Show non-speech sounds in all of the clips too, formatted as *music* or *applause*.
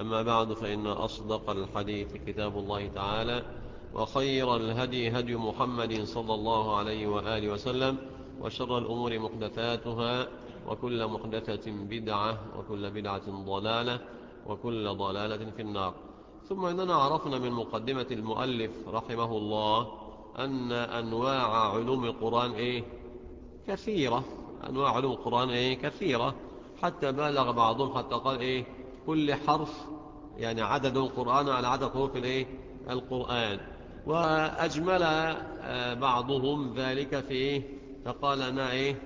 أما بعد فإن أصدق الحديث كتاب الله تعالى وخير الهدي هدي محمد صلى الله عليه وآله وسلم وشر الأمور محدثاتها وكل محدثة بدعة وكل بدعة ضلالة وكل ضلالة في النار. ثم إننا عرفنا من مقدمة المؤلف رحمه الله أن أنواع علوم القرآن إيه؟ كثيرة. أنواع علوم القرآن إيه؟ كثيرة. حتى بالغ بعضهم حتى قال إيه؟ كل حرف يعني عدد القرآن على عدد حروف الإيه؟ القرآن. وأجمل بعضهم ذلك في إيه؟ فقال أنا إيه؟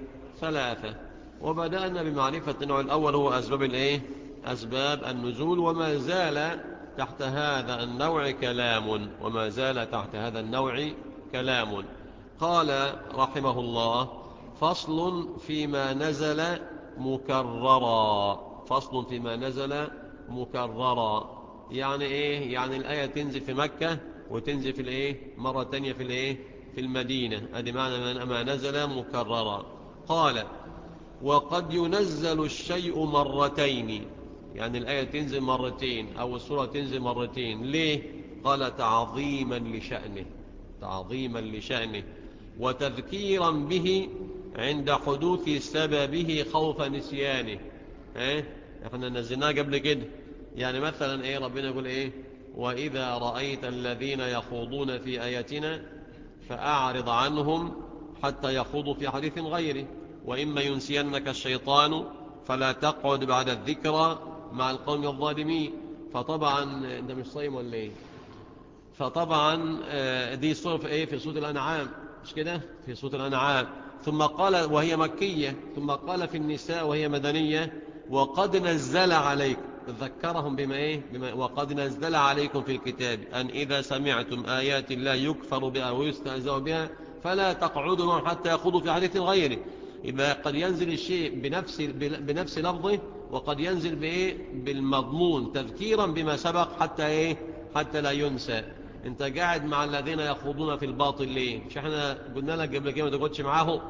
ثلاثة. وبدأنا بمعرفة النوع الأول هو أسباب الإيه؟ أسباب النزول. وما زال تحت هذا النوع كلام. وما زال تحت هذا النوع كلام. قال رحمه الله فصل فيما نزل مكررا. فصل فيما نزل مكررا. يعني إيه؟ يعني الآية تنزل في مكة وتنزل في الإيه؟ مرة تانية في الإيه؟ في المدينة. أدي معنى ما نزل مكررا. قال وقد ينزل الشيء مرتين. يعني الآية تنزل مرتين أو السورة تنزل مرتين. ليه؟ قال تعظيما لشأنه. تعظيما لشأنه. وتذكيرا به عند حدوث سببه خوف نسيانه. إيه؟ إحنا نزلناه قبل كده. يعني مثلا إيه ربنا يقول إيه؟ وإذا رأيت الذين يخوضون في آياتنا فأعرض عنهم حتى يخوضوا في حديث غيره. وإما ينسينك الشيطان فلا تقعد بعد الذكرى مع القوم الظالمين. فطبعا انت مش صايم ولا إيه؟ فطبعا دي صورة في إيه؟ في سورة الأنعام. مش كده؟ في سورة الأنعام. ثم قال وهي مكية. ثم قال في النساء وهي مدنية. وقد نزل عليكم ذكرهم بما إيه؟ بما وقد نزل عليكم في الكتاب. أن إذا سمعتم آيات الله يكفر بها ويستهزأ بها فلا تقعدوا معهم حتى يخوضوا في حديث غيره. إذا قد ينزل الشيء بنفس بنفس لفظه وقد ينزل بإيه؟ بالمضمون تذكيرا بما سبق حتى إيه؟ حتى لا ينسى. أنت قاعد مع الذين يخوضون في الباطل ليه؟ مش إحنا قلنا لك قبل كده ما تقعدش معاه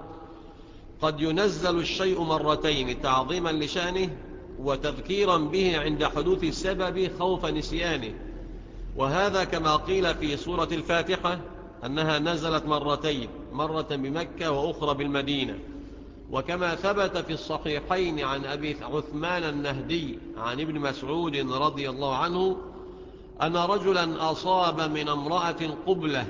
قد ينزل الشيء مرتين تعظيما لشأنه وتذكيرا به عند حدوث السبب خوف نسيانه. وهذا كما قيل في سورة الفاتحة أنها نزلت مرتين مرة بمكة وأخرى بالمدينة. وكما ثبت في الصحيحين عن أبي عثمان النهدي عن ابن مسعود رضي الله عنه أن رجلا أصاب من امرأة قبلة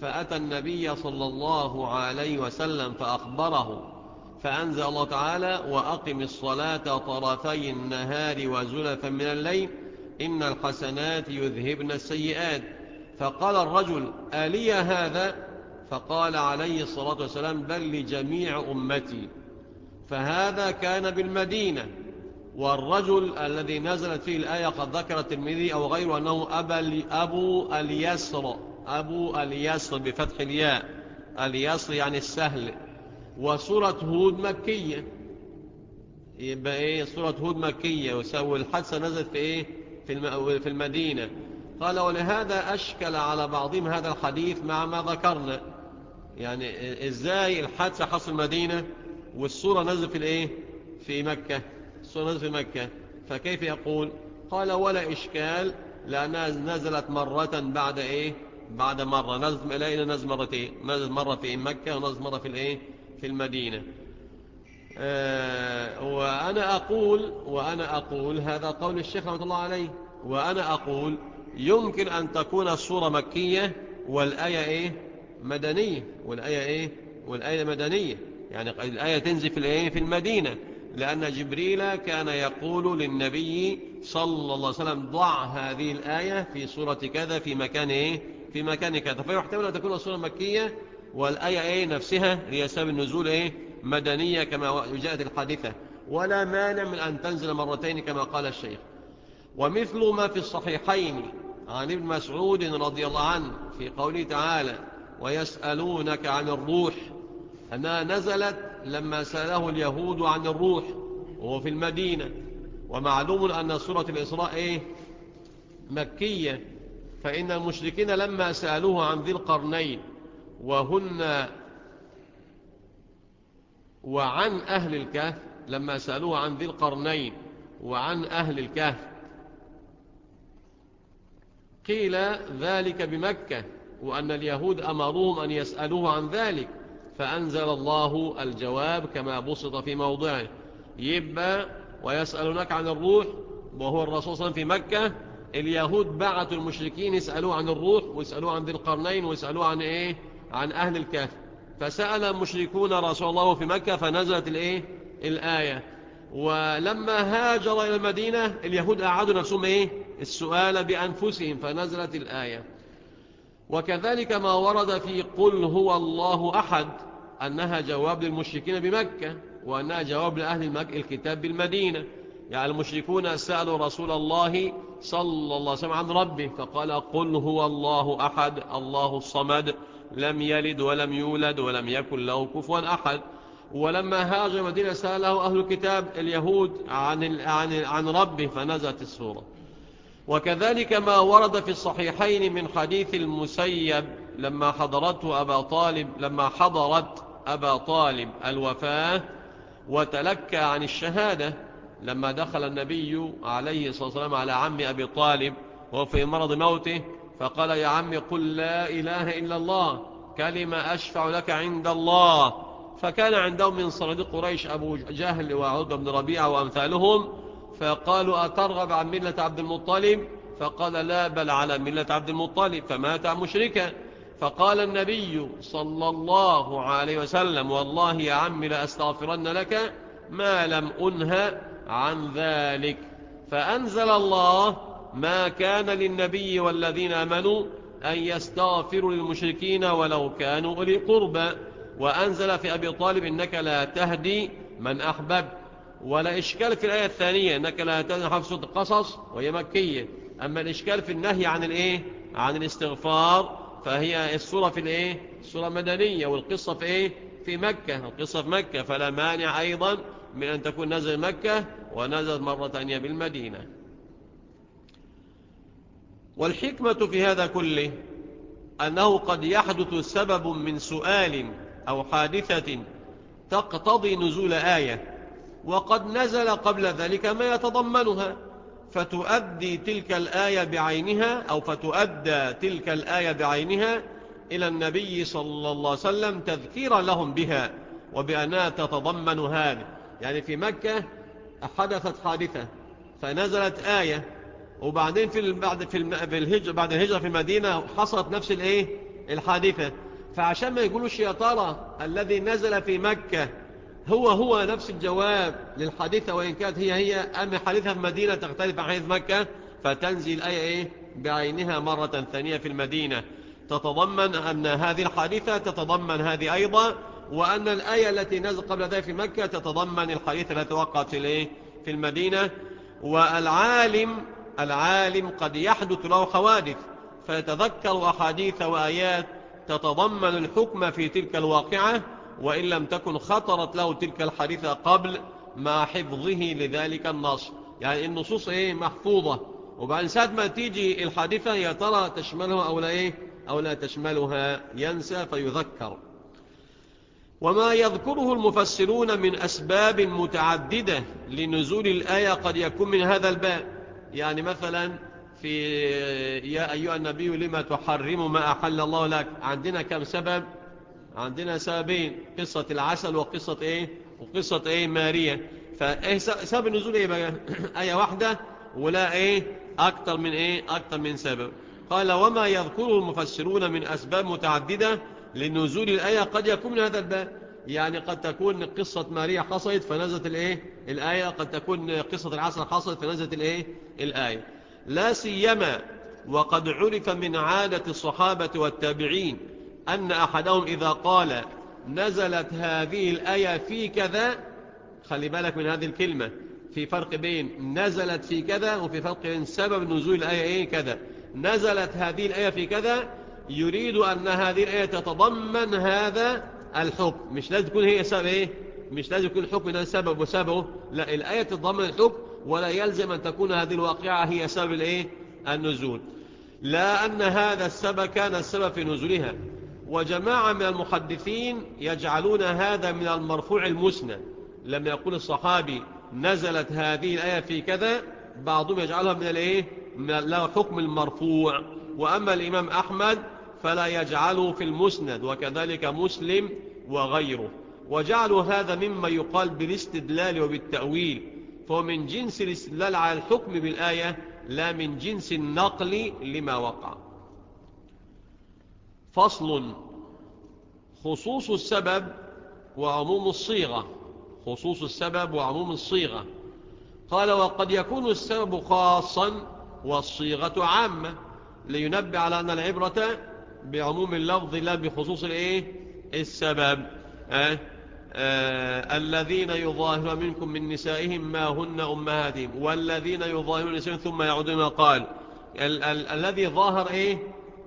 فأتى النبي صلى الله عليه وسلم فأخبره. فأنزل الله تعالى وأقم الصلاة طرفي النهار وزلفا من الليل إن الحسنات يذهبن السيئات. فقال الرجل ألي هذا؟ فقال عليه الصلاة والسلام بل لجميع أمتي. فهذا كان بالمدينة. والرجل الذي نزلت فيه الآية قد ذكر الترمذي أو غيره أنه أبو اليسر أبو اليسر بفتح الياء. اليسر يعني السهل. وسورة هود مكية. يبقى إيه؟ سورة هود مكية. وسوي الحادثة نزلت في إيه؟ في المدينة. قال ولهذا أشكل على بعضهم هذا الحديث مع ما ذكرنا. يعني إزاي الحادثة حصل المدينة؟ والسورة نزل في الإيه؟ في مكة. السورة نزل في مكة. فكيف يقول؟ قال ولا إشكال لأنها نزلت مرة بعد إيه؟ بعد مرة. نزل إلينا نزل مرتين. نزل مرة في مكة ونزل مرة في الإيه؟ في المدينة. آه وأنا أقول وأنا أقول هذا قول الشيخ رحمة الله عليه. وأنا أقول يمكن أن تكون الصورة مكية والآية إيه؟ مدنية. والآية إيه؟ والآية مدنية. يعني الآية تنزل في الآية في المدينة. لأن جبريل كان يقول للنبي صلى الله عليه وسلم ضع هذه الآية في صورة كذا في مكان إيه؟ في مكان كذا. فيحتمل أن تكون الصورة مكية والآية إيه نفسها؟ هي سبب النزول إيه؟ مدنية كما جاءت الحادثة. ولا مانع من أن تنزل مرتين كما قال الشيخ. ومثل ما في الصحيحين عن ابن مسعود رضي الله عنه في قوله تعالى ويسألونك عن الروح أنها نزلت لما سأله اليهود عن الروح وهو في المدينة. ومعلوم أن سورة الإسراء إيه؟ مكية. فإن المشركين لما سألوه عن ذي القرنين وهن وعن أهل الكهف لما سألوه عن ذي القرنين وعن أهل الكهف قيل ذلك بمكة وأن اليهود أمروهم أن يسألوه عن ذلك فأنزل الله الجواب كما بسط في موضعه. يبقى ويسألونك عن الروح وهو الرسول صلى الله عليه وسلم في مكة اليهود بعثوا المشركين يسألوه عن الروح ويسألوه عن ذي القرنين ويسألوه عن إيه؟ عن أهل الكهف. فسأل المشركون رسول الله في مكة فنزلت الإيه؟ الآية. ولما هاجر إلى المدينة اليهود أعادوا نفسهم إيه؟ السؤال بأنفسهم فنزلت الآية. وكذلك ما ورد في قل هو الله أحد أنها جواب للمشركين بمكة وأنها جواب لأهل المكة الكتاب بالمدينة. يعني المشركون سألوا رسول الله صلى الله عليه وسلم عن ربه فقال قل هو الله أحد الله الصمد. لم يلد ولم يولد ولم يكن له كفوا أحد. ولما هاجر مدينة سأله أهل الكتاب اليهود عن, عن, عن ربه فنزلت السورة. وكذلك ما ورد في الصحيحين من حديث المسيب لما حضرته أبا طالب لما حضرت أبا طالب الوفاة وتلكى عن الشهادة لما دخل النبي عليه الصلاة والسلام على عم أبي طالب وهو في مرض موته فقال يا عم قل لا إله إلا الله كلمة أشفع لك عند الله. فكان عندهم من صناديق قريش أبو جهل وعود بن ربيعة وأمثالهم. فقالوا أترغب عن ملة عبد المطلب؟ فقال لا بل على ملة عبد المطلب فمات مشركا. فقال النبي صلى الله عليه وسلم والله يا عم لأستغفرن لك ما لم أنهى عن ذلك. فأنزل الله ما كان للنبي والذين أمنوا أن يستغفروا للمشركين ولو كانوا أولي قربى. وأنزل في أبي طالب إنك لا تهدي من أحبب ولا إشكال في الآية الثانية إنك لا تهدي حفظة القصص وهي مكية. أما الإشكال في النهي عن الإيه؟ عن الاستغفار فهي السورة في الإيه؟ السورة مدنية. والقصة في إيه؟ في مكة. القصة في مكة. فلا مانع أيضا من أن تكون نزل مكة ونزل مرة ثانية بالمدينة. والحكمة في هذا كله أنه قد يحدث سبب من سؤال أو حادثة تقتضي نزول آية وقد نزل قبل ذلك ما يتضمنها فتؤدي تلك الآية بعينها أو فتؤدى تلك الآية بعينها إلى النبي صلى الله عليه وسلم تذكيرا لهم بها وبأنها تتضمن هذا. يعني في مكة حدثت حادثة فنزلت آية وبعدين في بعد في الهجرة بعد الهجرة في المدينة حصلت نفس الإيه؟ الحادثة. فعشان ما يقولوش يا ترى الذي نزل في مكة هو هو نفس الجواب للحادثة وإن كانت هي هي أما حادثة في المدينة تختلف عن حادثة مكة فتنزل الآية إيه؟ بعينها مرة ثانية في المدينة. تتضمن أن هذه الحادثة تتضمن هذه أيضا وأن الآية التي نزل قبل ذلك في مكة تتضمن الحادثة التي وقعت في المدينة. والعالم العالم قد يحدث له حوادث فيتذكر أحاديث وآيات تتضمن الحكم في تلك الواقعة وإن لم تكن خطرت له تلك الحادثة قبل مع حفظه لذلك النص. يعني النصوص إيه؟ محفوظة. وبعد ساعة ما تيجي الحادثة يا ترى تشملها أو لا إيه؟ أو لا تشملها. ينسى فيذكر. وما يذكره المفسرون من أسباب متعددة لنزول الآية قد يكون من هذا الباب. يعني مثلا في يا أيها النبي لما تحرم ما أحل الله لك؟ عندنا كم سبب؟ عندنا سببين قصة العسل وقصة إيه؟ وقصة إيه؟ ماريا فسبب النزول إيه بقى؟ *coughs* آية واحدة ولا إيه؟ أكتر من إيه؟ أكتر من سبب. قال وما يذكره المفسرون من أسباب متعددة لنزول الآية قد يكون من هذا الباب. يعني قد تكون قصة ماريا حصلت فنزلت الايه؟ الآية. قد تكون قصة العسل حصلت فنزلت الايه؟ الآية. لا سيما وقد عرف من عادة الصحابة والتابعين أن أحدهم إذا قال نزلت هذه الآية في كذا خلي بالك من هذه الكلمة في فرق بين نزلت في كذا وفي فرق بين سبب نزول الآية إيه؟ كذا. نزلت هذه الآية في كذا يريد أن هذه الآية تتضمن هذا الحكم. مش لازم تكون هي سبب إيه؟ مش لازم يكون الحكم ده سبب وسببه. لا الآية تتضمن الحكم ولا يلزم أن تكون هذه الواقعة هي سبب الإيه؟ النزول. لا أن هذا السبب كان السبب في نزولها. وجماعة من المحدثين يجعلون هذا من المرفوع المسند لما يقول الصحابي نزلت هذه الآية في كذا بعضهم يجعلها من الإيه؟ من له حكم المرفوع. وأما الإمام أحمد فلا يجعله في المسند وكذلك مسلم وغيره. وجعلوا هذا مما يقال بالاستدلال وبالتأويل. فهو من جنس الاستدلال على الحكم بالآية لا من جنس النقل لما وقع. فصل خصوص السبب وعموم الصيغة. خصوص السبب وعموم الصيغة. قال وقد يكون السبب خاصا والصيغة عامة. لينبع على أن العبرة بعموم اللفظ لا بخصوص الإيه؟ السبب. أه؟ أه الذين يظاهرون منكم من نسائهم ما هن أمهاتهم والذين يظاهرون نسائهم ثم يعودون قال. ال ال الذي ظاهر إيه؟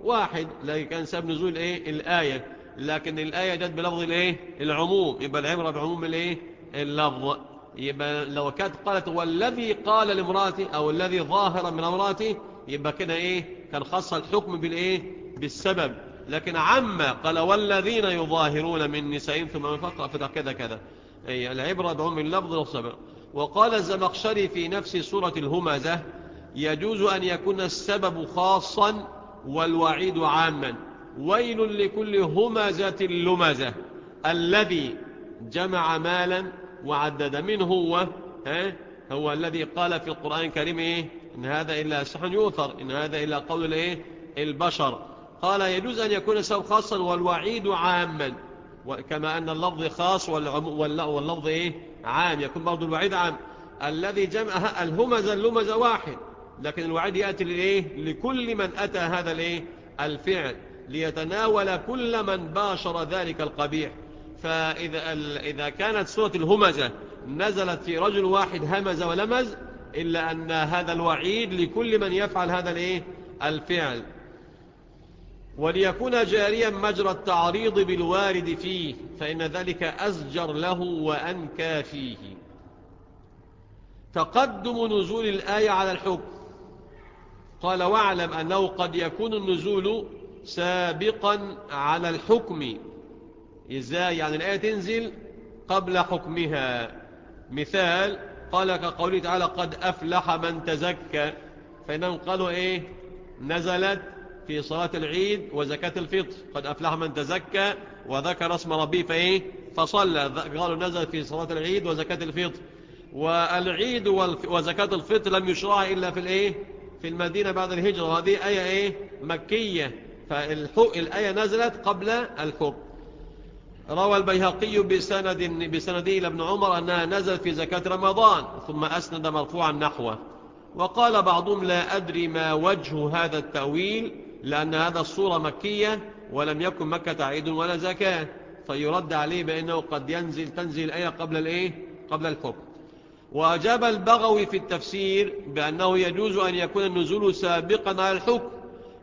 واحد. لكن كان سبب نزول إيه؟ الآية. لكن الآية جت بلفظ الإيه؟ العموم. يبقى العبرة بعموم الإيه؟ اللفظ. يبقى لو كانت قالت والذي قال لامرأتي أو الذي ظاهر من امرأتي يبقى كده إيه؟ كان خاص الحكم بالإيه؟ بالسبب لكن عما قال والذين يظاهرون من نسائهم ثم من فقر فكذا كذا أي العبرة بعموم اللفظ والسبب وقال الزمخشري في نفس سورة الهمزة يجوز أن يكون السبب خاصا والوعيد عاما. ويل لكل همزة لمزة. الذي جمع مالا وعدد منه هو ها هو الذي قال في القرآن الكريم إيه؟ إن هذا إلا سحن يؤثر. إن هذا إلا قول الإيه؟ البشر. قال يجوز أن يكون السبب خاصا والوعيد عاما. كما أن اللفظ خاص واللفظ إيه؟ عام يكون برضو الوعيد عام. الذي جمع الهمز اللمز واحد. لكن الوعيد يأتي لإيه؟ لكل من أتى هذا الإيه؟ الفعل. ليتناول كل من باشر ذلك القبيح. فإذا إذا كانت سورة الهمزة نزلت في رجل واحد همز ولمز إلا أن هذا الوعيد لكل من يفعل هذا الإيه؟ الفعل. وليكون جاريا مجرى التعريض بالوارد فيه فإن ذلك أزجر له وأنكى فيه. تقدم نزول الآية على الحكم. قال واعلم أنه قد يكون النزول سابقا على الحكم. إزاي؟ يعني الآية تنزل قبل حكمها. مثال قال كقوله تعالى قد أفلح من تزكى. فإنهم قالوا إيه؟ نزلت في صلاة العيد وزكاة الفطر. قد أفلح من تزكى وذكر اسم ربي فإيه؟ فصلى. قالوا نزل في صلاة العيد وزكاة الفطر. والعيد وزكاة الفطر لم يشرع إلا في الإيه؟ في المدينة بعد الهجرة. هذه آية إيه؟ مكية. فالآية نزلت قبل الحكم. روى البيهقي بسند بسنده إلى ابن عمر أنها نزلت في زكاة رمضان ثم أسند مرفوعا نحوه. وقال بعضهم لا أدري ما وجه هذا التأويل. لأن هذا الصورة مكية ولم يكن مكة عيد ولا زكاة. فيرد عليه بأنه قد ينزل تنزل الآية قبل الإيه؟ قبل الحكم وأجاب البغوي في التفسير بأنه يجوز أن يكون النزول سابقا على الحكم.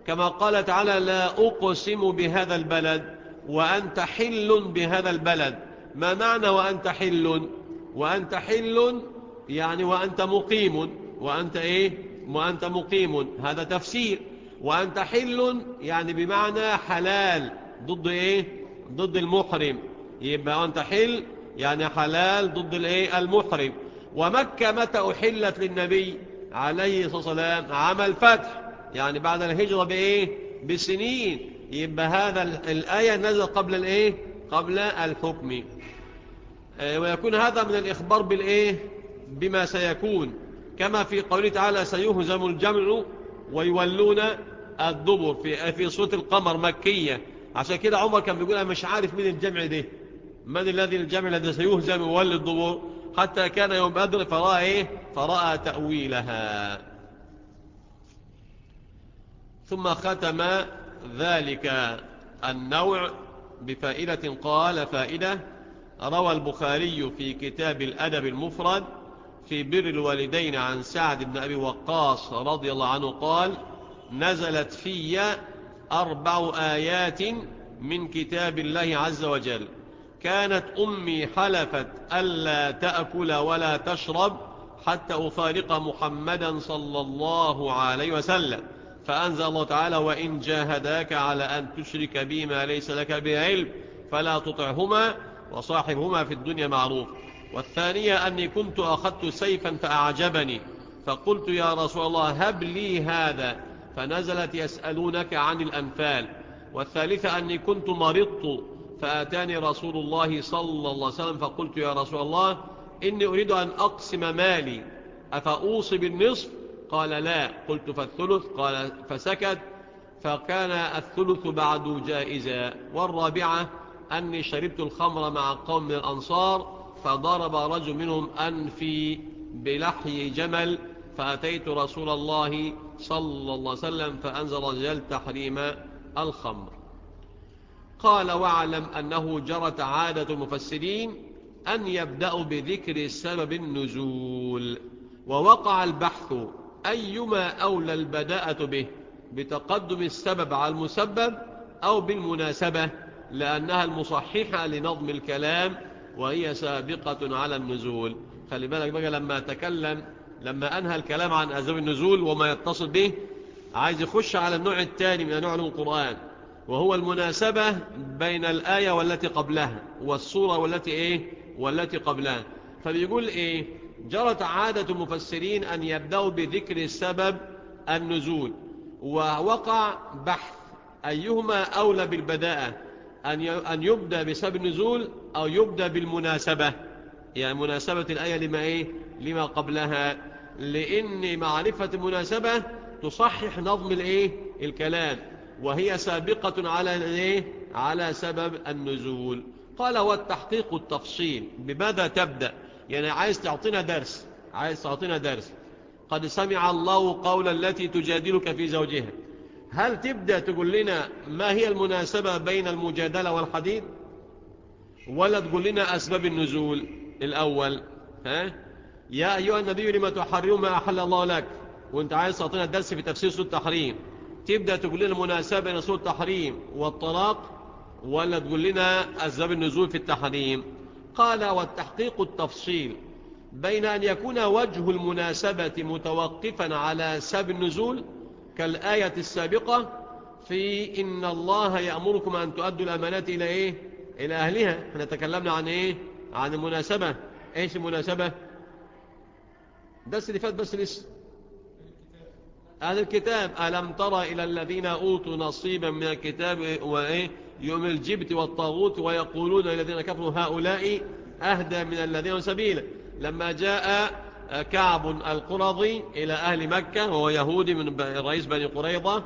كما قال تعالى لا أقسم بهذا البلد وأنت حل بهذا البلد. ما معنى وأنت حل؟ وأنت حل يعني وأنت مقيم. وأنت إيه؟ وأنت مقيم. هذا تفسير. وأنت حل يعني بمعنى حلال. ضد إيه؟ ضد المحرم. يبقى أنت حل يعني حلال ضد الإيه؟ المحرم. ومكة متى أحلت للنبي عليه الصلاة والسلام؟ عمل فتح يعني بعد الهجرة بإيه؟ بسنين. يبقى هذا الآية نزل قبل الإيه؟ قبل الحكم. ويكون هذا من الإخبار بالإيه؟ بما سيكون. كما في قوله تعالى سيهزم الجمع ويولون الدبر في في صوت القمر مكية. عشان كده عمر كان بيقول أنا مش عارف مين الجمع ده. من الذي الجمع الذي سيهزم ويولي الدبر حتى كان يوم بدر فرأى إيه؟ فرأى تأويلها. ثم ختم ذلك النوع بفائدة قال فائدة. روى البخاري في كتاب الأدب المفرد في بر الوالدين عن سعد بن أبي وقاص رضي الله عنه قال نزلت في أربع آيات من كتاب الله عز وجل. كانت أمي حلفت ألا تأكل ولا تشرب حتى أفارق محمدا صلى الله عليه وسلم. فأنزل الله تعالى وإن جاهداك على أن تشرك بي ما ليس لك بعلم فلا تطعهما وصاحبهما في الدنيا معروف. والثانية أني كنت أخذت سيفا فأعجبني فقلت يا رسول الله هب لي هذا فنزلت يسألونك عن الأنفال. والثالثة أني كنت مرضت فأتاني رسول الله صلى الله عليه وسلم فقلت يا رسول الله إني أريد أن أقسم مالي أفأوصي بالنصف؟ قال لا. قلت فالثلث؟ قال فسكت. فكان الثلث بعد جائزا والرابعة أني شربت الخمر مع قوم من الأنصار فضرب رجل منهم أنفي بلحي جمل فأتيت رسول الله صلى الله عليه وسلم فأنزل رجال تحريم الخمر. قال واعلم أنه جرت عادة المفسرين أن يبدأوا بذكر سبب النزول ووقع البحث أيما أولى البداءة به بتقدم السبب على المسبب أو بالمناسبة لأنها المصححة لنظم الكلام وهي سابقة على النزول. خلي بالك بقى لما تكلم لما أنهى الكلام عن أسباب النزول وما يتصل به عايز يخش على النوع الثاني من أنواع القرآن وهو المناسبة بين الآية والتي قبلها والصورة والتي إيه؟ والتي قبلها. فبيقول إيه؟ جرت عادة المفسرين أن يبدأوا بذكر السبب النزول ووقع بحث أيهما أولى بالبداءة. أن يبدأ بسبب النزول أو يبدأ بالمناسبة. يعني مناسبة الآية لما إيه؟ لما قبلها. لأن معرفة المناسبة تصحح نظم الإيه؟ الكلام. وهي سابقة على الإيه على سبب النزول. قال والتحقيق التفصيل. بماذا تبدأ؟ يعني عايز تعطينا درس. عايز تعطينا درس. قد سمع الله قول التي تجادلك في زوجها. هل تبدأ تقول لنا ما هي المناسبة بين المجادلة والحديث؟ ولا تقول لنا أسباب النزول الأول؟ ها؟ يا أيها النبي لما تحرم ما أحل الله لك؟ وأنت عايز تعطينا الدرس في تفسير سورة التحريم. تبدأ تقول لنا المناسبة بين سورة التحريم والطلاق؟ ولا تقول لنا أسباب النزول في التحريم؟ قال والتحقيق التفصيل. بين أن يكون وجه المناسبة متوقفا على سبب النزول كالآية السابقة في إن الله يأمركم أن تؤدوا الأمانات إلى إيه؟ إلى أهلها. إحنا تكلمنا عن إيه؟ عن المناسبة إيش المناسبة بس اللي فات بس لسه. أهل الكتاب. ألم ترى إلى الذين أوتوا نصيبا من الكتاب وإيه؟ يوم الجبت والطاغوت ويقولون الذين كفروا هؤلاء أهدى من الذين سبيلا لما جاء كعب القرظي إلى أهل مكة وهو يهودي من رئيس بني قريضة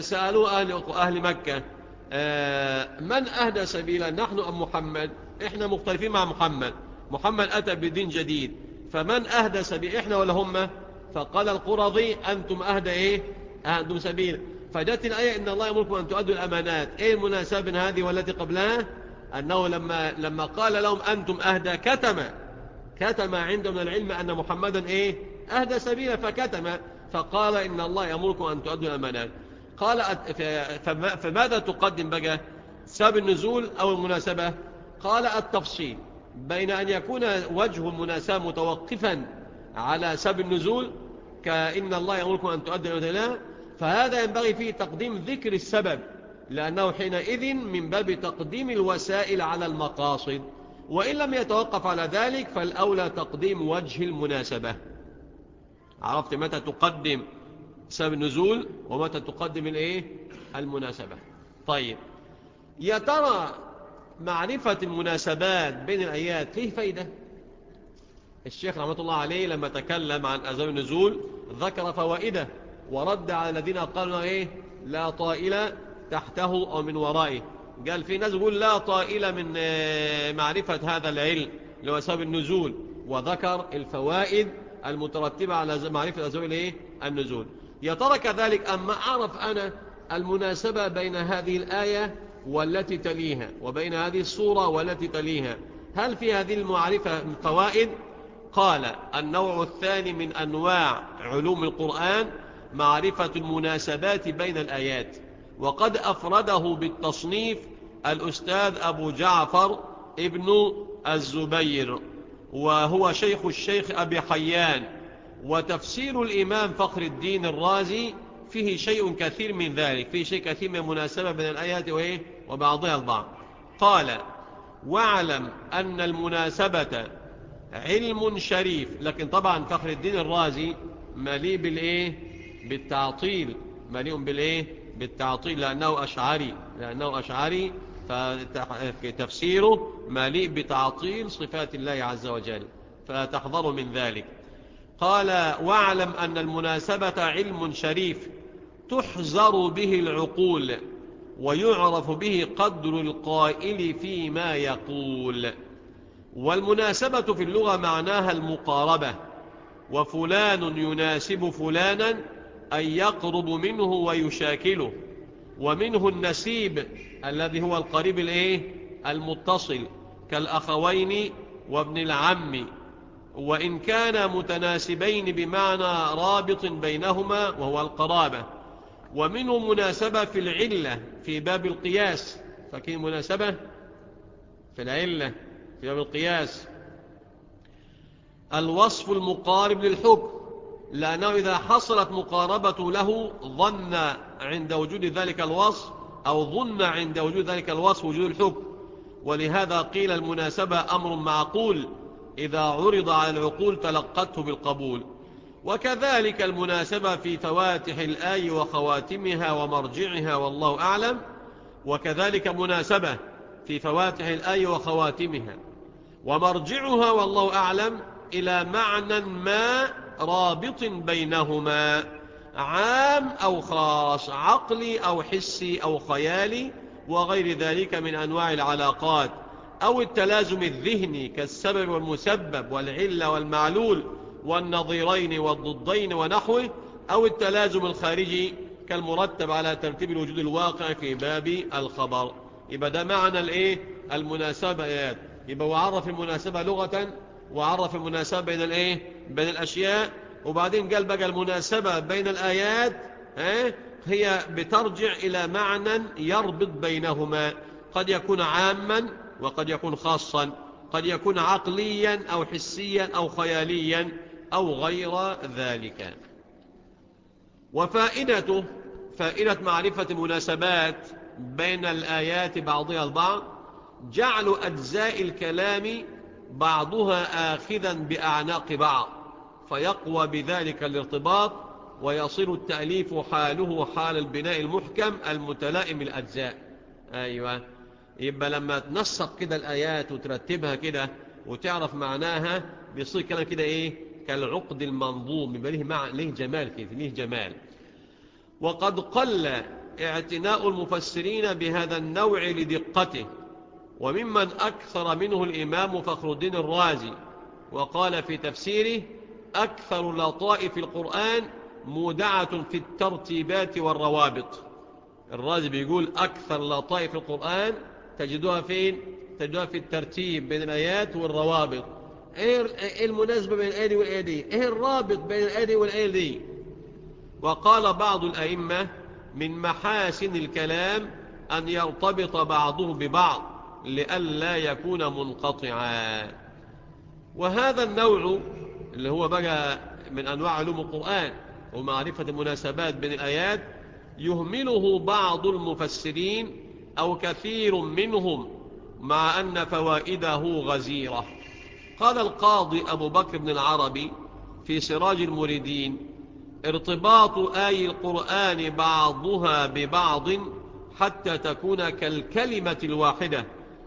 سألوا أهل, أهل مكة من أهدى سبيلا نحن أم محمد؟ إحنا مختلفين مع محمد. محمد أتى بدين جديد. فمن أهدى سبيل إحنا ولا هم؟ فقال القرظي أنتم أهدى إيه؟ أهدوا سبيلا فجاءت الآية إن الله يمركم أن تؤدوا الأمانات. إيه المناسبة هذه والتي قبلها؟ أنه لما, لما قال لهم أنتم أهدى كتم كتم عندهم العلم أن محمدا إيه؟ أهدى سبيلا فكتم. فقال إن الله يأمركم أن تؤدوا الأمانات قال فماذا تقدم بقى؟ سبب النزول أو المناسبة؟ قال التفصيل. بين أن يكون وجه المناسبة متوقفا على سبب النزول كإن الله يأمركم أن تؤدوا الأمانات فهذا ينبغي فيه تقديم ذكر السبب لأنه حينئذ من باب تقديم الوسائل على المقاصد. وإن لم يتوقف على ذلك فالأولى تقديم وجه المناسبة. عرفت متى تقدم سبب النزول ومتى تقدم الإيه؟ المناسبة. طيب يا ترى معرفة المناسبات بين الآيات ليه فايدة؟ الشيخ رحمة الله عليه لما تكلم عن أزام النزول ذكر فوائده ورد على الذين قالوا إيه؟ لا طائلة تحته أو من ورائه. قال في ناس يقول لا طائلة من معرفة هذا العلم لو سبب النزول وذكر الفوائد المترتبة على معرفة أسباب الايه النزول. يا ترى كذلك أما أعرف أنا المناسبة بين هذه الآية والتي تليها وبين هذه الصورة والتي تليها. هل في هذه المعرفة فوائد؟ قال النوع الثاني من أنواع علوم القرآن معرفة المناسبات بين الآيات. وقد أفرده بالتصنيف الأستاذ أبو جعفر ابن الزبير وهو شيخ الشيخ أبي حيان. وتفسير الإمام فخر الدين الرازي فيه شيء كثير من ذلك فيه شيء كثير من المناسبة بين الآيات وإيه؟ وبعضها البعض. قال واعلم أن المناسبة علم شريف لكن طبعا فخر الدين الرازي مليء بالإيه؟ بالتعطيل مليء بالإيه؟ بالتعطيل لأنه أشعري لأنه أشعري فتفسيره مليء بتعطيل صفات الله عز وجل فتحضر من ذلك. قال واعلم أن المناسبة علم شريف تحذر به العقول ويعرف به قدر القائل فيما يقول. والمناسبة في اللغة معناها المقاربة وفلان يناسب فلانا أن يقرب منه ويشاكله ومنه النسيب الذي هو القريب الإيه؟ المتصل كالأخوين وابن العم. وإن كان متناسبين بمعنى رابط بينهما وهو القرابة. ومنه مناسبة في العلة في باب القياس. فكين مناسبة؟ في العلة في باب القياس. الوصف المقارب للحكم. لأنه إذا حصلت مقاربة له ظن عند وجود ذلك الوصف أو ظن عند وجود ذلك الوصف وجود الحكم. ولهذا قيل المناسبة أمر معقول. إذا عرض على العقول تلقته بالقبول. وكذلك المناسبة في فواتح الآي وخواتمها ومرجعها والله أعلم. وكذلك مناسبة في فواتح الآي وخواتمها. ومرجعها والله أعلم إلى معنى ما رابط بينهما عام أو خاص عقلي أو حسي أو خيالي وغير ذلك من أنواع العلاقات أو التلازم الذهني كالسبب والمسبب والعلة والمعلول والنظيرين والضدين ونحوه أو التلازم الخارجي كالمرتب على ترتيب الوجود الواقع في باب الخبر. يبقى ده معنى الإيه؟ المناسبات يبقى وعرف المناسبة لغة وعرف المناسبة بين الإيه؟ بين الأشياء وبعدين قال بقى المناسبة بين الآيات هي بترجع إلى معنى يربط بينهما. قد يكون عاما وقد يكون خاصا. قد يكون عقليا أو حسيا أو خياليا أو غير ذلك. وفائدته فائدة معرفة المناسبات بين الآيات بعضها البعض جعل أجزاء الكلام بعضها آخذا بأعناق بعض فيقوى بذلك الارتباط ويصير التأليف حاله حال البناء المحكم المتلائم الأجزاء. أيوة. يبقى لما تنسق كده الآيات وترتبها كده وتعرف معناها بيصير كلام كده إيه؟ كالعقد المنظوم يبقى ليه, مع... ليه جمال كده ليه جمال. وقد قل اعتناء المفسرين بهذا النوع لدقته. وممن أكثر منه الإمام فخر الدين الرازي وقال في تفسيره أكثر لطائف القرآن مودعة في الترتيبات والروابط. الرازي بيقول أكثر لطائف القرآن تجدوها فين؟ تجدوها في الترتيب بين الآيات والروابط. إيه المناسبة بين الآية والآية دي؟ إيه الرابط بين الآية والآية دي؟ وقال بعض الأئمة من محاسن الكلام أن يرتبط بعضه ببعض. لئلا يكون منقطعا. وهذا النوع اللي هو بقى من أنواع علوم القرآن ومعرفة المناسبات بين الآيات يهمله بعض المفسرين أو كثير منهم مع أن فوائده غزيرة. قال القاضي أبو بكر بن العربي في سراج المريدين ارتباط آي القرآن بعضها ببعض حتى تكون كالكلمة الواحدة.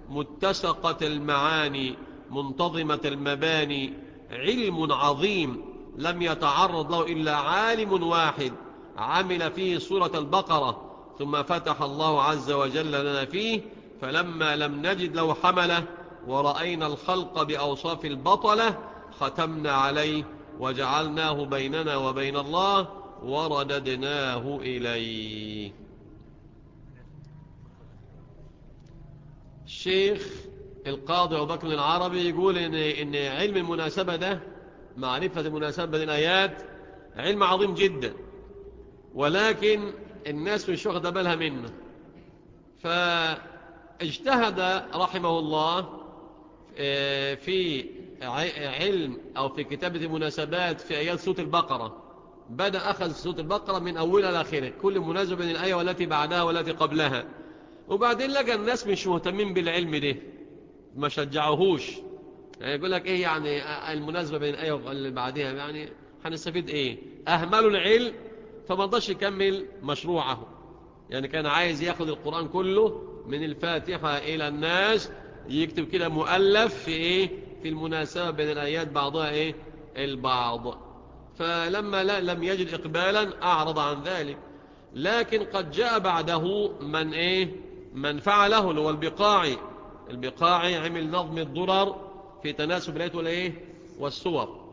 متسقة المعاني منتظمة المباني علم عظيم لم يتعرض له إلا عالم واحد عمل فيه سورة البقرة ثم فتح الله عز وجل لنا فيه فلما لم نجد له حملة ورأينا الخلق بأوصاف البطلة ختمنا عليه وجعلناه بيننا وبين الله ورددناه إليه. الشيخ القاضي أبو بكر العربي يقول إن, إن علم المناسبة ده معرفة المناسبة بين الآيات علم عظيم جدا. ولكن الناس مش واخده بالها منه. فاجتهد رحمه الله آه، في علم أو في كتابة المناسبات في آيات سورة البقرة. بدأ أخذ سورة البقرة من أولها لآخره. كل مناسبة من الآية والتي بعدها والتي قبلها. وبعدين لقى الناس مش مهتمين بالعلم ده ما شجعوهوش. يعني يقول لك إيه يعني المناسبة بين الآية واللي بعدها يعني هنستفيد إيه؟ أهملوا العلم فما رضاش يكمل مشروعه. يعني كان عايز ياخد القرآن كله من الفاتحة إلى الناس يكتب كده مؤلف في إيه؟ في المناسبة بين الآيات بعضها إيه؟ البعض. فلما لا لم يجد إقبالا أعرض عن ذلك. لكن قد جاء بعده من إيه؟ من فعله اللي هو البقاعي البقاعي عمل نظم الضرر في تناسب الآيات والإيه؟ والصور.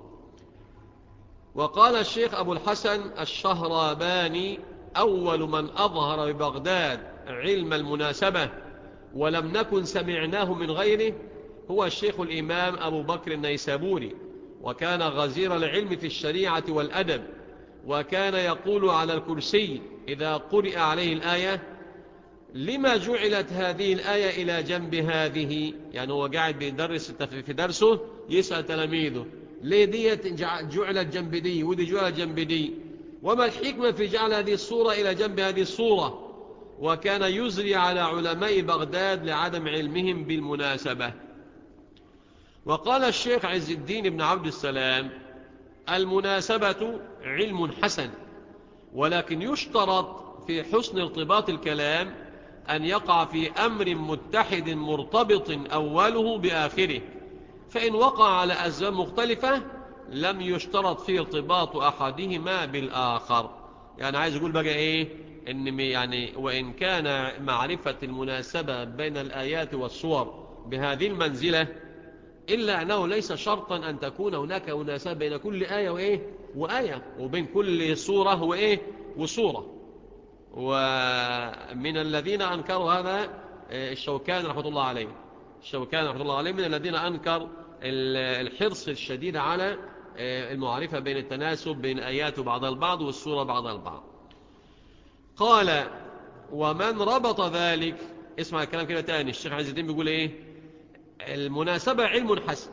وقال الشيخ أبو الحسن الشهراباني أول من أظهر ببغداد علم المناسبة ولم نكن سمعناه من غيره هو الشيخ الإمام أبو بكر النيسابوري وكان غزير العلم في الشريعة والأدب وكان يقول على الكرسي إذا قرئ عليه الآية لما جعلت هذه الآية إلى جنب هذه؟ يعني هو قاعد بيدرس في درسه يسأل تلاميذه ليه دي جعلت جنب دي؟ ودي جعلت جنب دي. وما الحكمة في جعل هذه الصورة إلى جنب هذه الصورة؟ وكان يزري على علماء بغداد لعدم علمهم بالمناسبة. وقال الشيخ عز الدين بن عبد السلام المناسبة علم حسن ولكن يشترط في حسن ارتباط الكلام أن يقع في أمر متحد مرتبط أوله بآخره فإن وقع على أسباب مختلفة لم يشترط في ارتباط أحدهما بالآخر. يعني عايز يقول بقى إيه؟ إن يعني وإن كان معرفة المناسبة بين الآيات والصور بهذه المنزلة إلا أنه ليس شرطا أن تكون هناك مناسبة بين كل آية وإيه؟ وآية وبين كل صورة وإيه؟ وصورة. ومن الذين أنكروا هذا الشوكان رحمة الله عليه. الشوكان رحمة الله عليه من الذين أنكر الحرص الشديد على المعرفة بين التناسب بين آيات بعض البعض والسورة بعض البعض. قال ومن ربط ذلك اسمع الكلام كده تاني. الشيخ عز الدين بيقول إيه؟ المناسبة علم حسن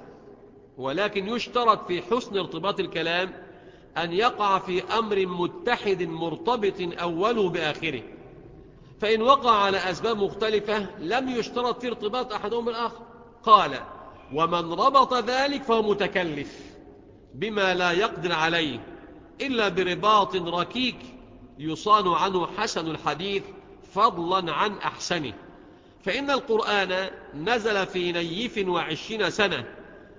ولكن يشترط في حسن ارتباط الكلام أن يقع في أمر متحد مرتبط أوله بآخره. فإن وقع على أسباب مختلفة لم يشترط في ارتباط أحدهم بالآخر. قال ومن ربط ذلك فهو متكلف بما لا يقدر عليه إلا برباط ركيك يصان عنه حسن الحديث فضلا عن أحسنه. فإن القرآن نزل في نيف وعشرين سنة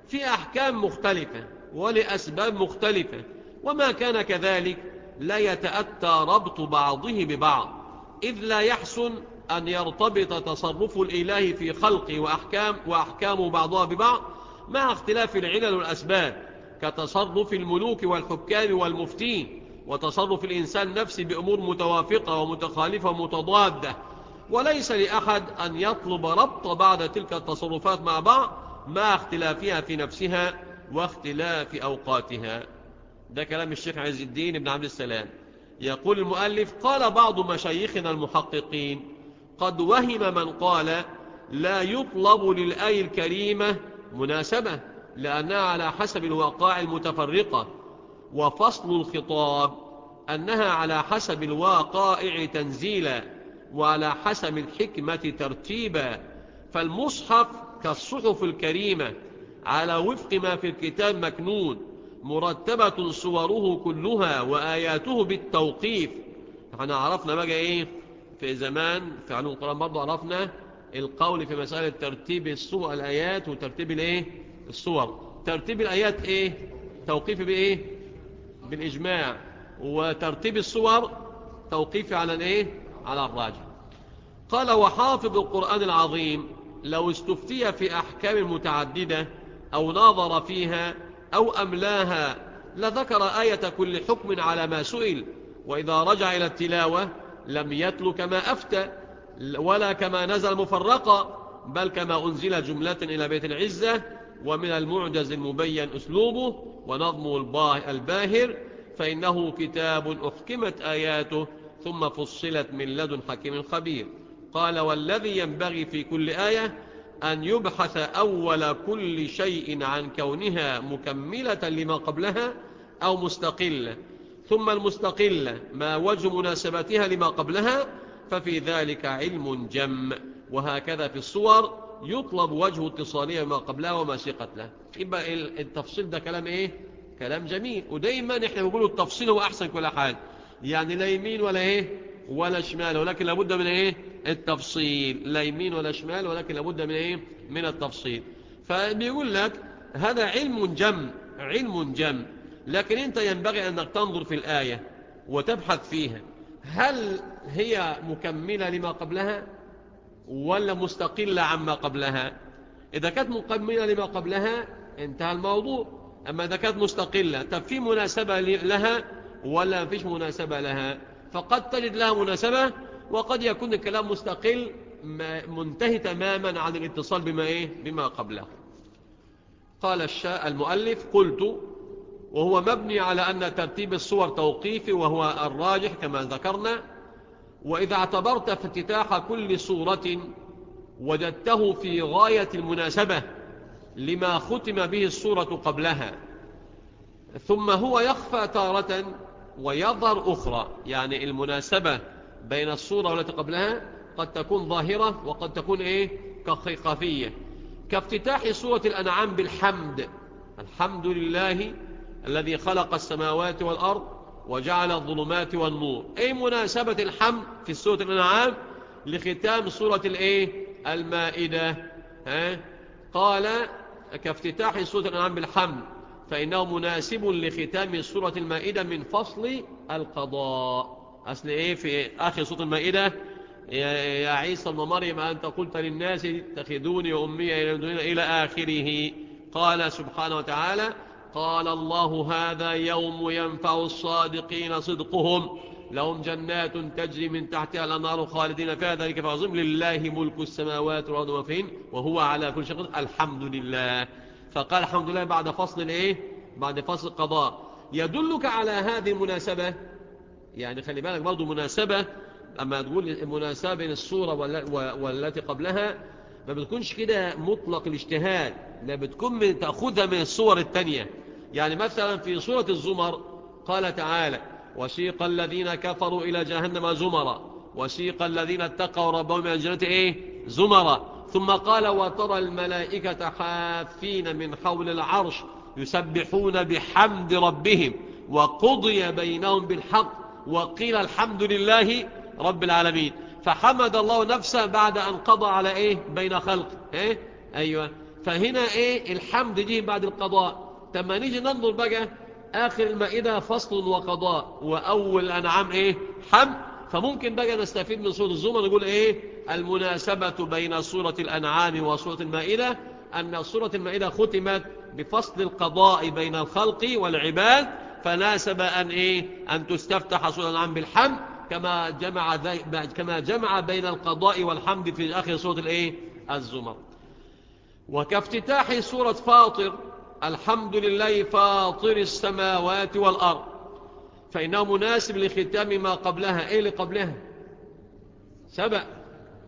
في أحكام مختلفة ولأسباب مختلفة وما كان كذلك لا يتأتى ربط بعضه ببعض إذ لا يحسن أن يرتبط تصرف الإله في خلقه وأحكام وأحكام بعضها ببعض مع اختلاف العلل والأسباب كتصرف الملوك والحكام والمفتين وتصرف الإنسان نفسه بأمور متوافقة ومتخالفة ومتضادة. وليس لأحد أن يطلب ربط بعد تلك التصرفات مع بعض مع اختلافها في نفسها واختلاف أوقاتها. ده كلام الشيخ عز الدين بن عبد السلام. يقول المؤلف قال بعض مشايخنا المحققين قد وهم من قال لا يطلب للآية الكريمة مناسبة لأنها على حسب الواقع المتفرقة. وفصل الخطاب أنها على حسب الواقائع تنزيلا وعلى حسب الحكمة ترتيبا. فالمصحف كالصحف الكريمة على وفق ما في الكتاب مكنون. مرتبة صوره كلها وآياته بالتوقيف. إحنا عرفنا بقى إيه؟ في زمان في علوم القرآن برضو عرفنا القول في مسألة ترتيب الصور الآيات وترتيب الإيه؟ الصور. ترتيب الآيات إيه؟ توقيف بإيه؟ بالإجماع. وترتيب الصور توقيف على الإيه؟ على الراجع قال وحافظ القرآن العظيم لو استفتي في أحكام متعددة أو ناظر فيها أو أملاها. لذكر آية كل حكم على ما سئل. وإذا رجع إلى التلاوة لم يتل كما أفتى ولا كما نزل مفرقا بل كما أنزل جملة إلى بيت العزة ومن المعجز المبين أسلوبه ونظمه الباهر فإنه كتاب أحكمت آياته ثم فصلت من لدن حكيم خبير. قال والذي ينبغي في كل آية أن يبحث أول كل شيء عن كونها مكملة لما قبلها أو مستقلة ثم المستقلة ما وجه مناسبتها لما قبلها ففي ذلك علم جم. وهكذا في الصور يطلب وجه اتصالية ما قبلها وما سيقت له يبقى التفصيل ده كلام إيه؟ كلام جميل. ودايما إحنا بنقول التفصيل هو أحسن كل حاجة يعني لا يمين ولا إيه؟ ولا شمال. ولكن لابد من إيه؟ التفصيل لا يمين ولا شمال ولكن لابد من إيه؟ من التفصيل. فبيقول لك هذا علم جم علم جم. لكن أنت ينبغي انك تنظر في الآية وتبحث فيها. هل هي مكملة لما قبلها ولا مستقلة عما قبلها؟ إذا كانت مكملة لما قبلها انتهى الموضوع. أما إذا كانت مستقلة طب في مناسبة لها ولا فيش مناسبة لها؟ فقد تجد لها مناسبة وقد يكون الكلام مستقل منتهي تماما عن الاتصال بما, إيه؟ بما قبله قال الشاء المؤلف قلت وهو مبني على أن ترتيب الصور توقيفي وهو الراجح كما ذكرنا وإذا اعتبرت افتتاح كل صورة وجدته في غاية المناسبة لما ختم به الصورة قبلها ثم هو يخفى تارة ويظهر أخرى يعني المناسبة بين الصورة والتي قبلها قد تكون ظاهرة وقد تكون إيه؟ كخفية كافتتاح سورة الأنعام بالحمد. الحمد لله الذي خلق السماوات والأرض وجعل الظلمات والنور. أي مناسبة الحمد في سورة الأنعام؟ لختام سورة الإيه؟ المائدة. ها؟ قال كافتتاح سورة الأنعام بالحمد. فإنه مناسب لختام سورة المائدة من فصل القضاء. أصل إيه؟ في آخر سورة المائدة يا عيسى ابن مريم أنت قلت للناس اتخذوني وأمي إلى آخره. قال سبحانه وتعالى قال الله هذا يوم ينفع الصادقين صدقهم. لهم جنات تجري من تحتها الأنهار خالدين فيها ذلك فعظم لله ملك السماوات والأرض وفين وهو على كل شيء الحمد لله. فقال الحمد لله بعد فصل الإيه؟ بعد فصل القضاء. يدلك على هذه المناسبة يعني خلي بالك برضو مناسبة أما تقول المناسبة بين الصورة والتي قبلها ما بتكونش كده مطلق الاجتهاد ما بتكون من تأخذها من الصور التانية. يعني مثلا في سورة الزمر قال تعالى وسيق الذين كفروا إلى جهنم زمرا وسيق الذين اتقوا ربهم من الجنة إيه؟ زمرا. ثم قال وترى الملائكة حافين من حول العرش يسبحون بحمد ربهم وقضي بينهم بالحق. وقيل الحمد لله رب العالمين. فحمد الله نفسه بعد أن قضى على إيه؟ بين خلق. إيه؟ أيوة. فهنا إيه؟ الحمد جه بعد القضاء. تما نيجي ننظر بقى آخر المائدة فصل وقضاء. وأول أنعام إيه؟ حمد فممكن بقى نستفيد من سورة الزمر نقول إيه؟ المناسبة بين سورة الأنعام وسورة المائدة أن سورة المائدة ختمت بفصل القضاء بين الخلق والعباد فناسب أن إيه؟ أن تستفتح سورة الأنعام بالحمد كما جمع, كما جمع بين القضاء والحمد في آخر سورة الإيه؟ الزمر. وكافتتاح سورة فاطر الحمد لله فاطر السماوات والأرض. فإنه مناسب لختام ما قبلها. إيه لقبلها سبع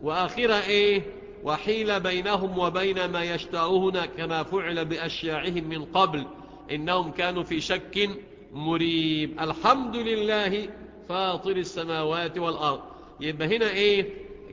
وآخرها إيه؟ وحيل بينهم وبين ما يشتاؤون كما فعل بأشياعهم من قبل. إنهم كانوا في شك مريب. الحمد لله فاطر السماوات والأرض. يبقى هنا إيه؟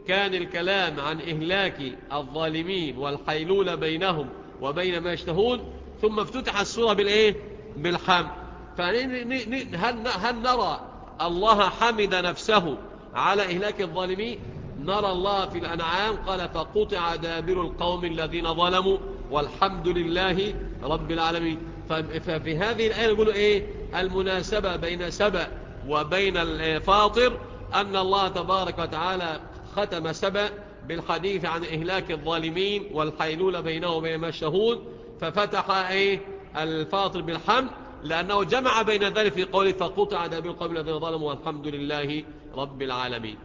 كان الكلام عن إهلاك الظالمين والحيلول بينهم وبين ما يشتهون ثم افتتح السورة بالإيه؟ بالحمد. فهل نرى الله حمد نفسه على إهلاك الظالمين؟ نرى الله في الأنعام. قال فقطع دابر القوم الذين ظلموا والحمد لله رب العالمين. ففي هذه الآية نقول إيه؟ المناسبة بين سبأ وبين الفاطر أن الله تبارك وتعالى ختم سبأ بالحديث عن إهلاك الظالمين والحيلول بينه وبين ما الشهود ففتح إيه؟ الفاطر بالحمد لأنه جمع بين ذلك في قوله فقطع دابر القوم الذين ظلموا والحمد لله رب العالمين.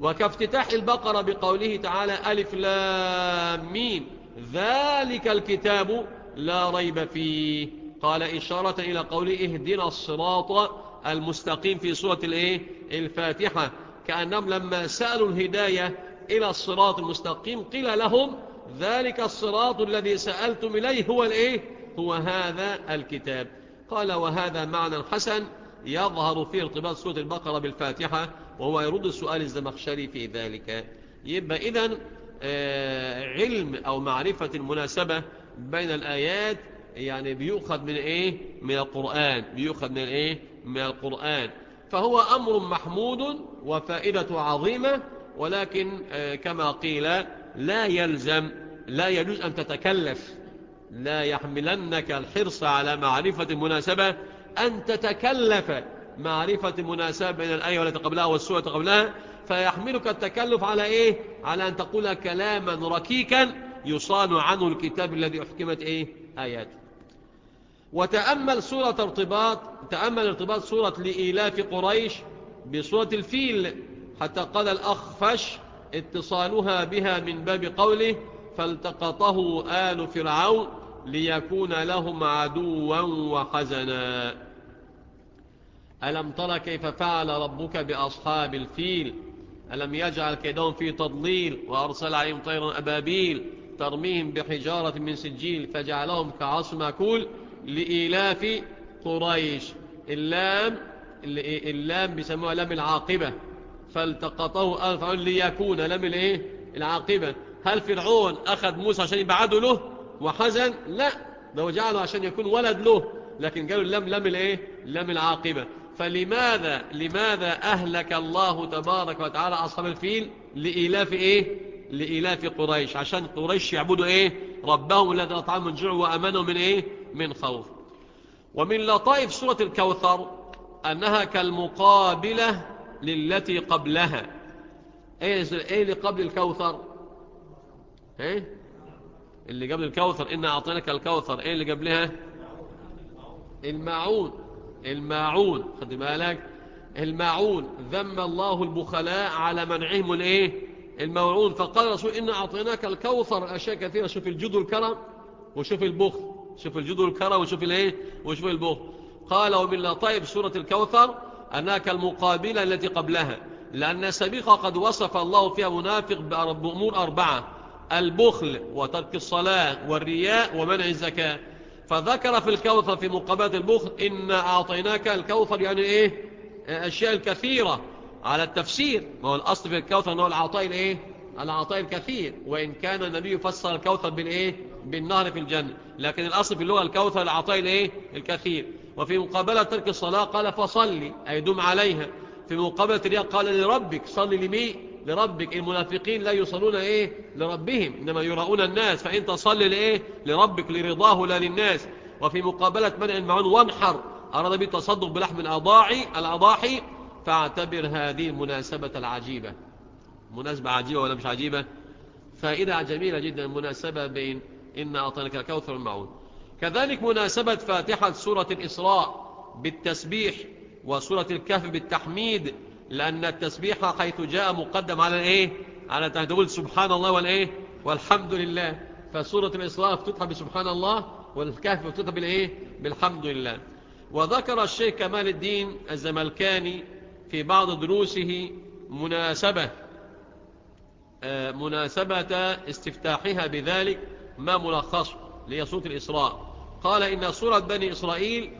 وكافتتاح البقرة بقوله تعالى ألف لام ذلك الكتاب لا ريب فيه. قال إشارة إلى قوله اهدنا الصراط المستقيم في سورة الإيه؟ الفاتحة. كأنهم لما سألوا الهداية إلى الصراط المستقيم قيل لهم ذلك الصراط الذي سألتم إليه هو الإيه؟ هو هذا الكتاب. قال وهذا معنى حسن يظهر في ارتباط سورة البقرة بالفاتحة وهو يرد السؤال الزمخشري في ذلك. يبقى إذن آه، علم أو معرفة المناسبة بين الآيات يعني بيؤخذ من إيه؟ من القرآن. بيؤخذ من إيه؟ من القرآن. فهو أمر محمود وفائدة عظيمة ولكن آه، كما قيل لا يلزم لا يجوز أن تتكلف. لا يحملنك الحرص على معرفة المناسبة أن تتكلف معرفة المناسبة بين الآية والتي قبلها والسورة قبلها فيحملك التكلف على إيه؟ على أن تقول كلاما ركيكا يصان عنه الكتاب الذي أحكمت إيه؟ آياته. وتأمل سورة ارتباط تأمل ارتباط سورة لإيلاف قريش بسورة الفيل حتى قال الأخفش اتصالها بها من باب قوله فالتقطه آل فرعون ليكون لهم عدوا وحزنا ألم تر كيف فعل ربك بأصحاب الفيل؟ ألم يجعل كيدهم في تضليل وأرسل عليهم طيرا أبابيل ترميهم بحجارة من سجيل فجعلهم كعصم مأكول؟ لإيلاف قريش. اللام اللام بيسموها لام العاقبة. فالتقطه آل فرعون ليكون لام الإيه؟ العاقبة. هل فرعون أخذ موسى عشان يبعده له؟ وحزن؟ لا. ده وجعله عشان يكون ولد له. لكن قالوا اللام لام الإيه؟ لام العاقبة. فلماذا لماذا أهلك الله تبارك وتعالى أصحاب الفيل؟ لإيلاف إيه؟ لإيلاف قريش. عشان قريش يعبدوا إيه؟ ربهم الذي أطعم من جوع وأمنوا من إيه؟ من خوف. ومن لطائف سورة الكوثر أنها كالمقابلة للتي قبلها. إيه, إيه اللي قبل الكوثر؟ إيه؟ اللي قبل الكوثر إنا أعطيناك الكوثر. إيه اللي قبلها؟ الماعون. الماعون خد بالك. الماعون ذم الله البخلاء على منعهم الإيه؟ الموعون. فقال رسول إن أعطيناك الكوثر. أشياء كثيرة. شوف الجد والكرم وشوف البخل. شوف الجد والكرم وشوف الإيه؟ وشوف البخل قال ومن لطائف سورة الكوثر أناك المقابلة التي قبلها. لأن سبيقة قد وصف الله فيها منافق بأمور أربعة البخل وترك الصلاة والرياء ومنع الزكاة. فذكر في الكوثر في مقابلة البخل إن أعطيناك الكوثر يعني إيه؟ أشياء الكثيرة على التفسير. ما هو الأصل في الكوثر أنه العطاء الإيه؟ العطاء الكثير. وإن كان النبي يفسر الكوثر بالإيه؟ بالنهر في الجنة. لكن الأصل في اللغة الكوثر العطاء الإيه الكثير. وفي مقابلة ترك الصلاة قال فصلي أي دم عليها. في مقابلة الرياء قال لربك صلي لمي؟ لربك. المنافقين لا يصلون إيه؟ لربهم. إنما يراؤون الناس. فإن تصلي لإيه؟ لربك لرضاه لا للناس. وفي مقابلة منع المعون وانحر. أراد بالتصدق بلحم الأضاحي الأضاحي. فاعتبر هذه المناسبة العجيبة. مناسبة عجيبة ولا مش عجيبة؟ فائدة جميلة جدا مناسبة بين إن أعطيناك الكوثر المعون كذلك مناسبة فاتحة سورة الإسراء بالتسبيح وسورة الكهف بالتحميد لأن التسبيح حيث جاء مقدم على الإيه؟ على تقول سبحان الله والإيه؟ والحمد لله فسورة الإسراء افتتح بسبحان الله والكهف افتتح بالإيه؟ بالحمد لله وذكر الشيخ كمال الدين الزملكاني في بعض دروسه مناسبة آه، مناسبة استفتاحها بذلك ما ملخص لهي سورة الإسراء. قال إن سورة بني إسرائيل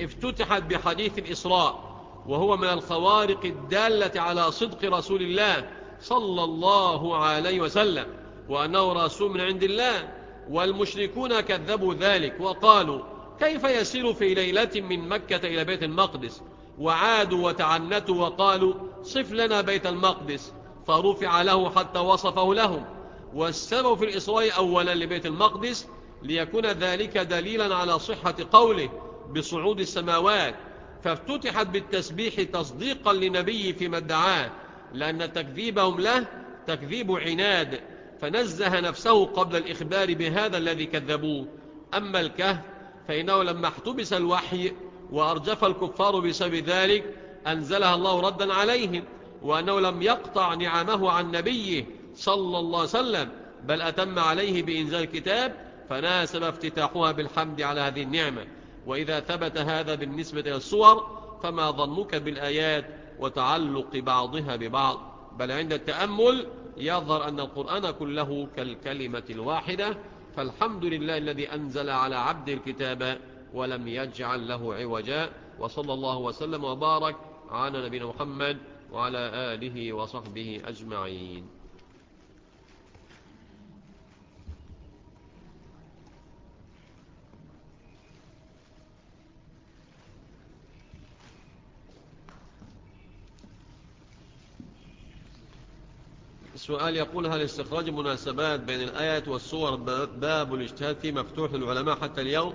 افتتحت بحديث الإسراء وهو من الخوارق الدالة على صدق رسول الله صلى الله عليه وسلم وأنه رسول من عند الله والمشركون كذبوا ذلك وقالوا كيف يسير في ليلة من مكة إلى بيت المقدس؟ وعادوا وتعنتوا وقالوا صف لنا بيت المقدس فرفع له حتى وصفه لهم. والسبب في الإسراء أولا لبيت المقدس ليكون ذلك دليلا على صحة قوله بصعود السماوات فافتتحت بالتسبيح تصديقا لنبي فيما ادعاه لأن تكذيبهم له تكذيب عناد فنزه نفسه قبل الإخبار بهذا الذي كذبوه. أما الكهف فإنه لما احتبس الوحي وأرجف الكفار بسبب ذلك أنزلها الله ردا عليهم وأنه لم يقطع نعمه عن نبيه صلى الله عليه وسلم بل أتم عليه بإنزال الكتاب فناسب افتتاحها بالحمد على هذه النعمة. وإذا ثبت هذا بالنسبة إلى فما ظنك بالآيات وتعلق بعضها ببعض. بل عند التأمل يظهر أن القرآن كله كالكلمة الواحدة فالحمد لله الذي أنزل على عبد الكتاب ولم يجعل له عوجا. وصلى الله وسلم وبارك على نبينا محمد وعلى آله وصحبه أجمعين. السؤال يقول هل استخراج مناسبات بين الآيات والصور باب الاجتهاد فيه مفتوح للعلماء حتى اليوم؟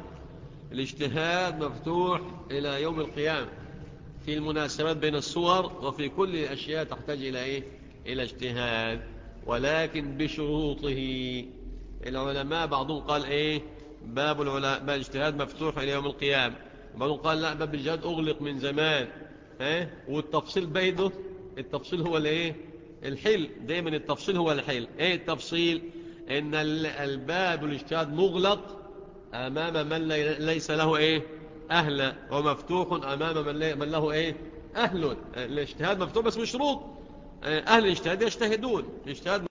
الاجتهاد مفتوح إلى يوم القيامة. في المناسبات بين الصور وفي كل الأشياء تحتاج إلى إيه؟ إلى اجتهاد ولكن بشروطه. العلماء بعضهم قال إيه؟ باب, باب الاجتهاد مفتوح إلى يوم القيامة. بعضهم قال لا باب الاجتهاد أغلق من زمان. ها؟ والتفصيل بيده التفصيل هو الإيه؟ الحل دايما التفصيل هو الحل. إيه التفصيل؟ إن الباب الاجتهاد مغلق أمام من ليس له إيه؟ أهلا ومفتوح أمام من, من له إيه؟ أهل. الاجتهاد مفتوح بس مش شروط أهل الاجتهاد يجتهدون. الاجتهاد